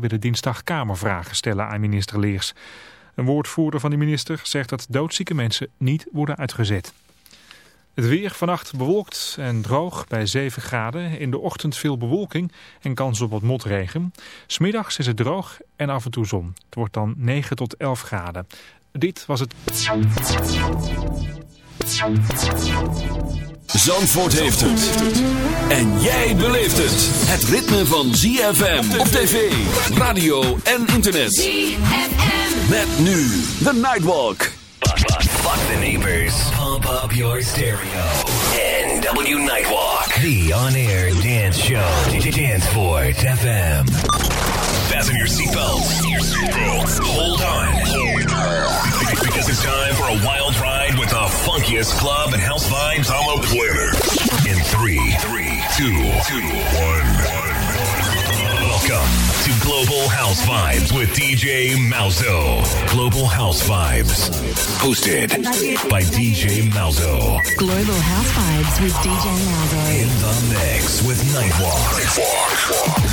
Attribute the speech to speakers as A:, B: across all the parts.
A: willen dinsdag kamervragen stellen aan minister Leers. Een woordvoerder van de minister zegt dat doodzieke mensen niet worden uitgezet. Het weer vannacht bewolkt en droog bij 7 graden. In de ochtend veel bewolking en kans op wat motregen. Smiddags is het droog en af en toe zon. Het wordt dan 9 tot 11 graden. Dit was het...
B: Zandvoort heeft het. En jij beleeft het. Het ritme van ZFM op tv, radio en internet.
C: ZFM.
B: Met nu The Nightwalk.
D: Fuck the neighbors. Pump up your stereo. NW Nightwalk. The on-air dance show. Danceport FM. Fasten your seatbelts. Hold on. Because it's time for a wild ride with the funkiest club and house vibes on the planet. In three, three, two, two, one, one. Welcome to Global House Vibes with DJ Malzo. Global House Vibes. Hosted by DJ Malzo.
E: Global House Vibes with DJ Malzo.
D: In the mix with Nightwalk.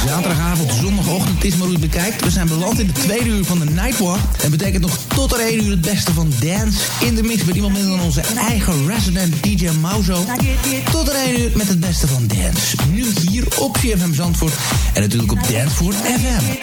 F: Zaterdagavond, zondagochtend, het is maar hoe je het bekijkt. We zijn beland in de tweede uur van de Nightwalk. Dat betekent nog tot er één uur het beste van dance in de mix. Met iemand minder dan onze eigen resident DJ Mauzo. Tot er één uur met het beste van dance. Nu hier op CFM Zandvoort. En natuurlijk op Dancevoort FM.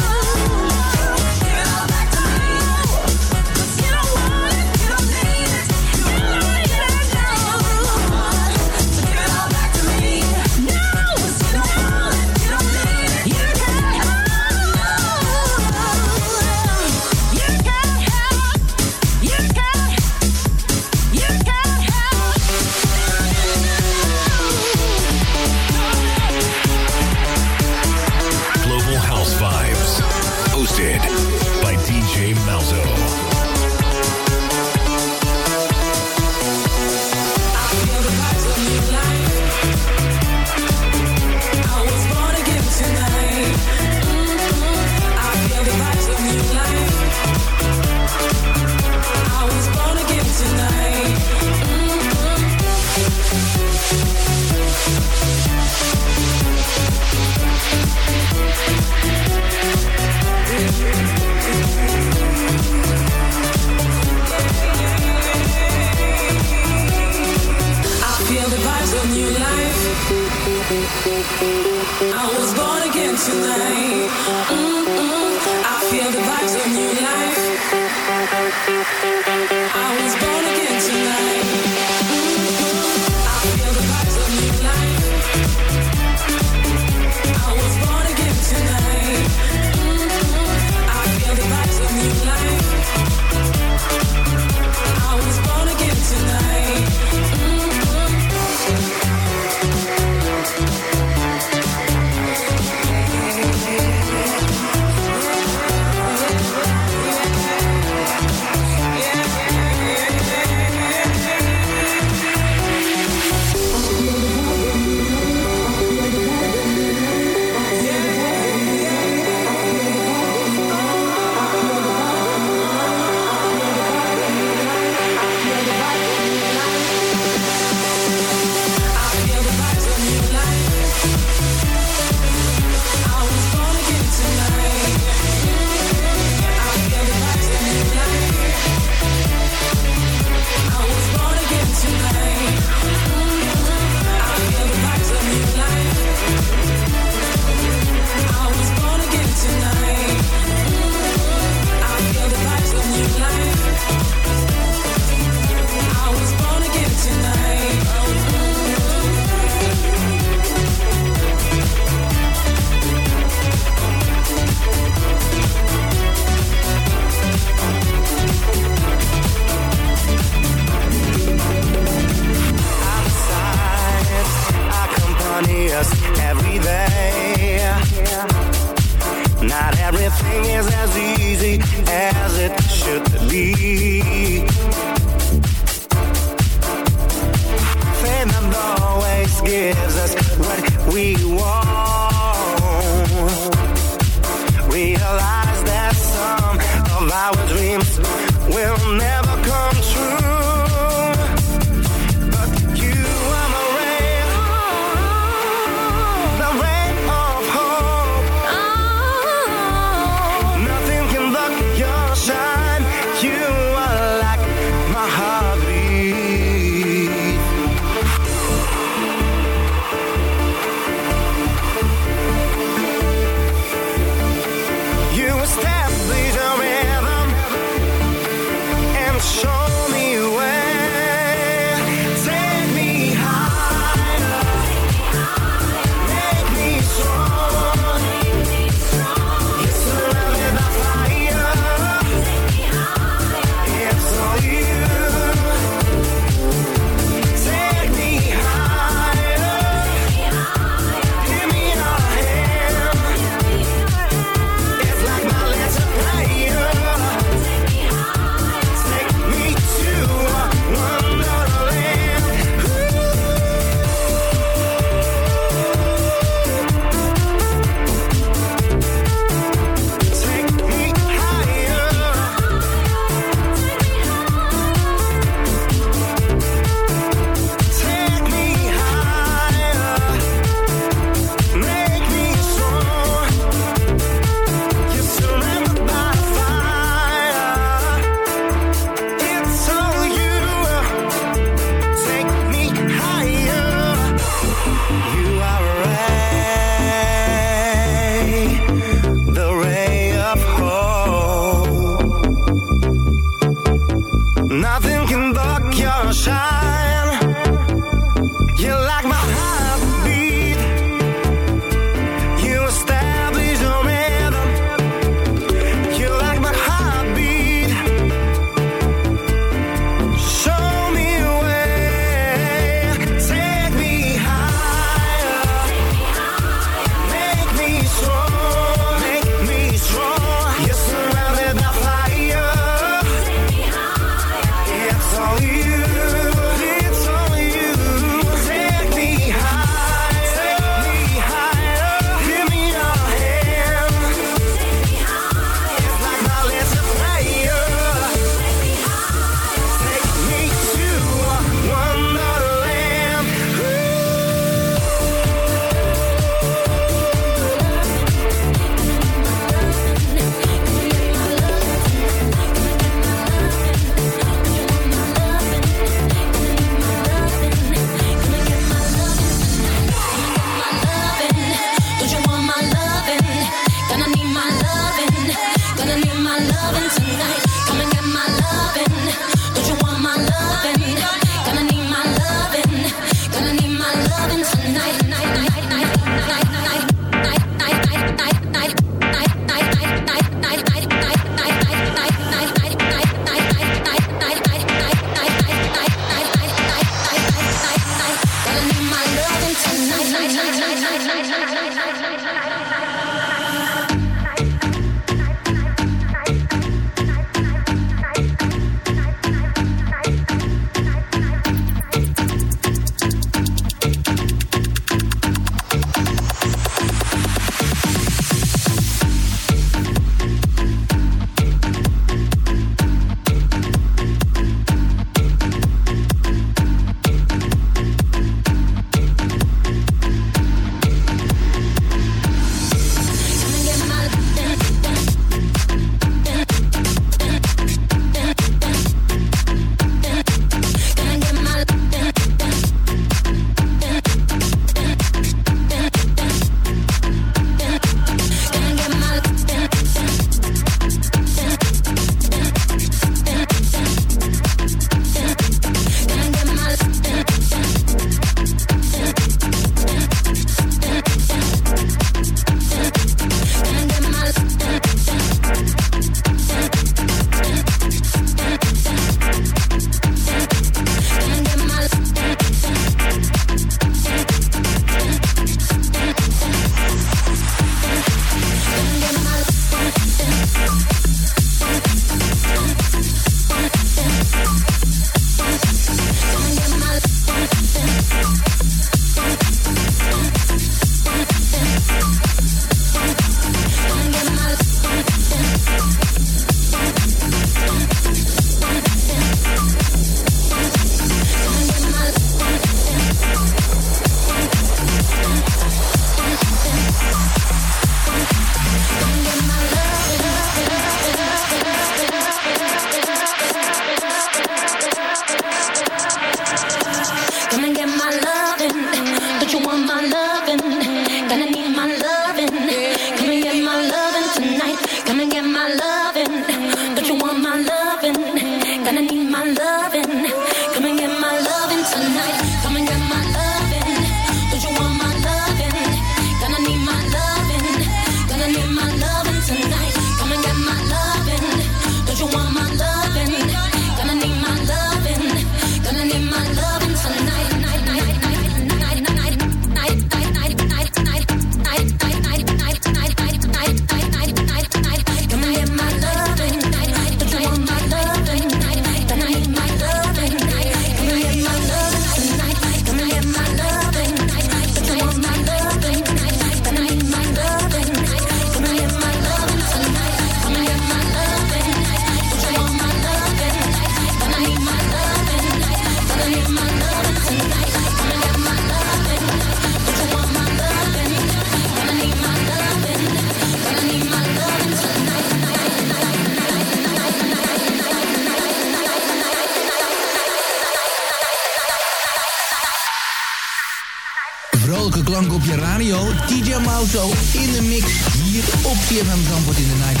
F: Zo in de mix hier op CFM Zandvoort in de
G: Night.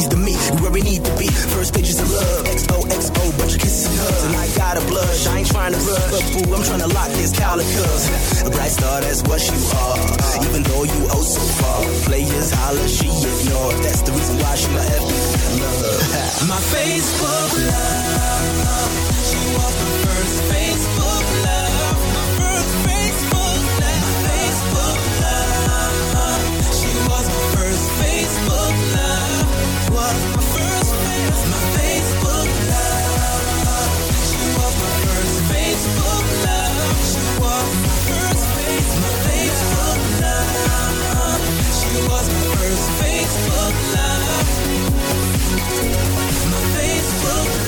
G: to
H: where
I: we need to be. First pictures of love, XOXO, but of kisses and hugs. And I got a blush, I ain't trying to rush, but boo, I'm trying to lock this calicus. A bright star, that's what you are, even though you oh so far. Players holler, she ignored. That's the reason why she my epic love.
H: my Facebook love, she was the first Facebook love. It was my first Facebook My Facebook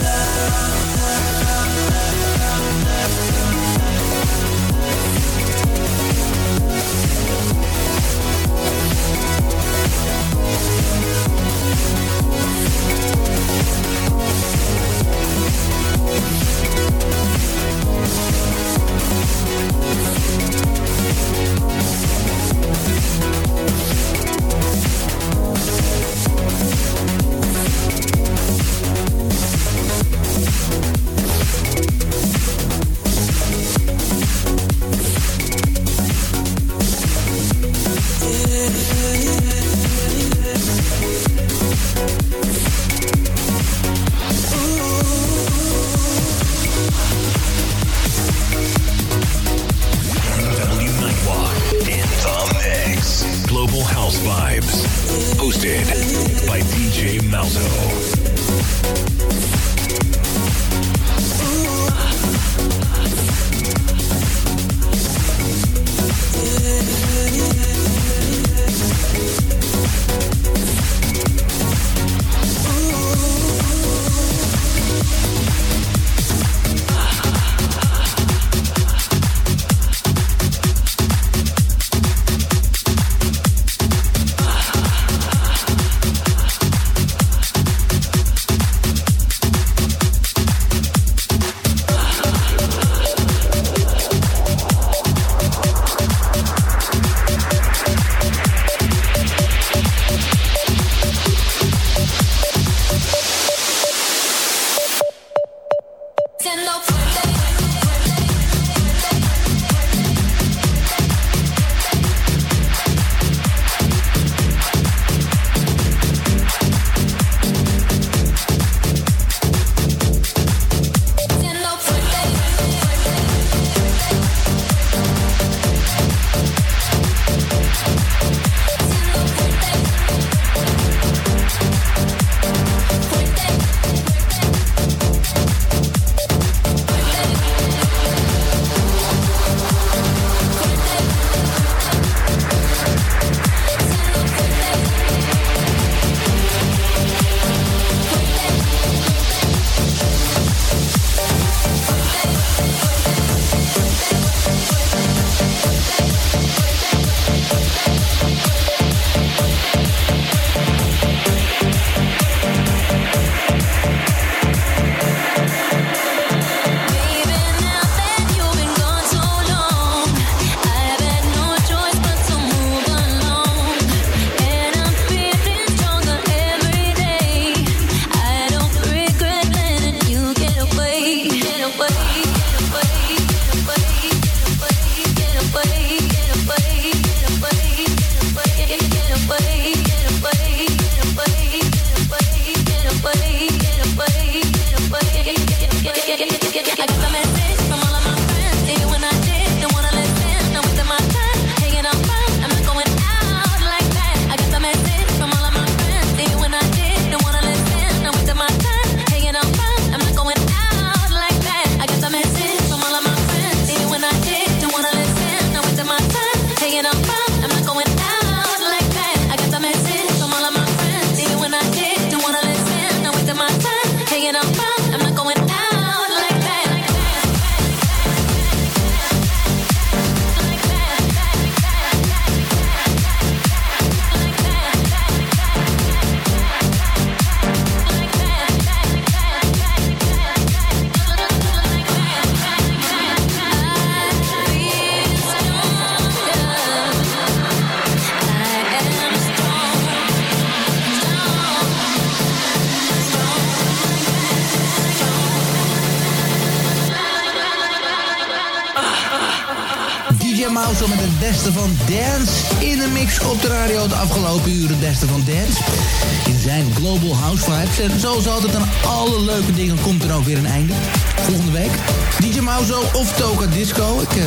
C: En zoals altijd aan alle leuke dingen komt er ook weer een einde. Volgende week DJ Mauzo of Toka Disco. Ik, eh,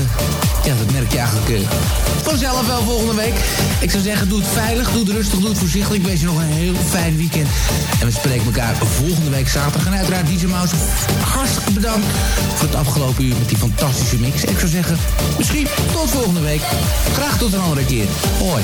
C: ja, dat merk je eigenlijk eh, vanzelf wel volgende week. Ik zou zeggen, doe het veilig, doe het rustig, doe het voorzichtig. Ik wens je nog een heel fijn weekend. En we spreken elkaar volgende week zaterdag. En uiteraard DJ Mouse, hartstikke bedankt voor het afgelopen uur met die fantastische mix. Ik zou zeggen, misschien tot volgende week. Graag tot een andere keer. Hoi.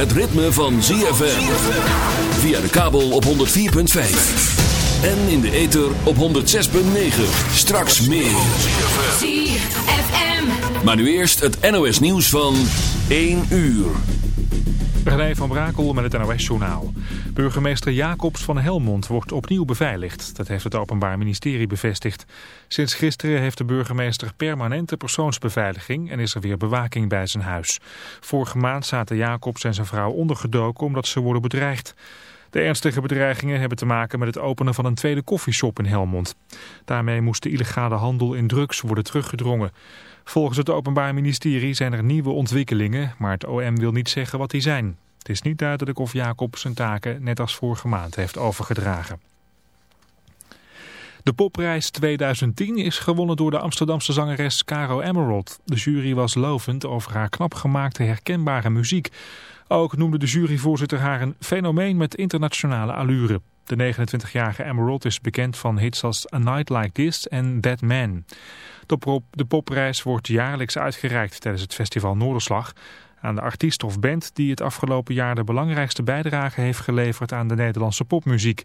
B: Het ritme van ZFM. Via de kabel op 104.5. En in de ether op 106.9. Straks meer.
E: ZFM.
B: Maar nu eerst het NOS nieuws van 1 uur.
A: René van Brakel met het NOS-journaal. Burgemeester Jacobs van Helmond wordt opnieuw beveiligd. Dat heeft het Openbaar Ministerie bevestigd. Sinds gisteren heeft de burgemeester permanente persoonsbeveiliging... en is er weer bewaking bij zijn huis. Vorige maand zaten Jacobs en zijn vrouw ondergedoken omdat ze worden bedreigd. De ernstige bedreigingen hebben te maken met het openen van een tweede koffieshop in Helmond. Daarmee moest de illegale handel in drugs worden teruggedrongen. Volgens het Openbaar Ministerie zijn er nieuwe ontwikkelingen, maar het OM wil niet zeggen wat die zijn. Het is niet duidelijk of Jacob zijn taken net als vorige maand heeft overgedragen. De popprijs 2010 is gewonnen door de Amsterdamse zangeres Caro Emerald. De jury was lovend over haar knap gemaakte herkenbare muziek. Ook noemde de juryvoorzitter haar een fenomeen met internationale allure. De 29-jarige Emerald is bekend van hits als A Night Like This en Dead Man. De popprijs wordt jaarlijks uitgereikt tijdens het festival Noorderslag aan de artiest of band die het afgelopen jaar de belangrijkste bijdrage heeft geleverd aan de Nederlandse popmuziek.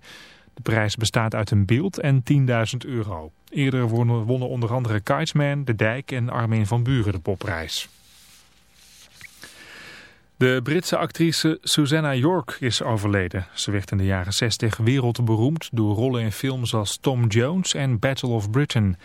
A: De prijs bestaat uit een beeld en 10.000 euro. Eerder wonnen, onder andere Kitesman, De Dijk en Armin van Buren de popprijs. De Britse actrice Susanna York is overleden. Ze werd in de jaren 60 wereldberoemd door rollen in films als Tom Jones en Battle of Britain.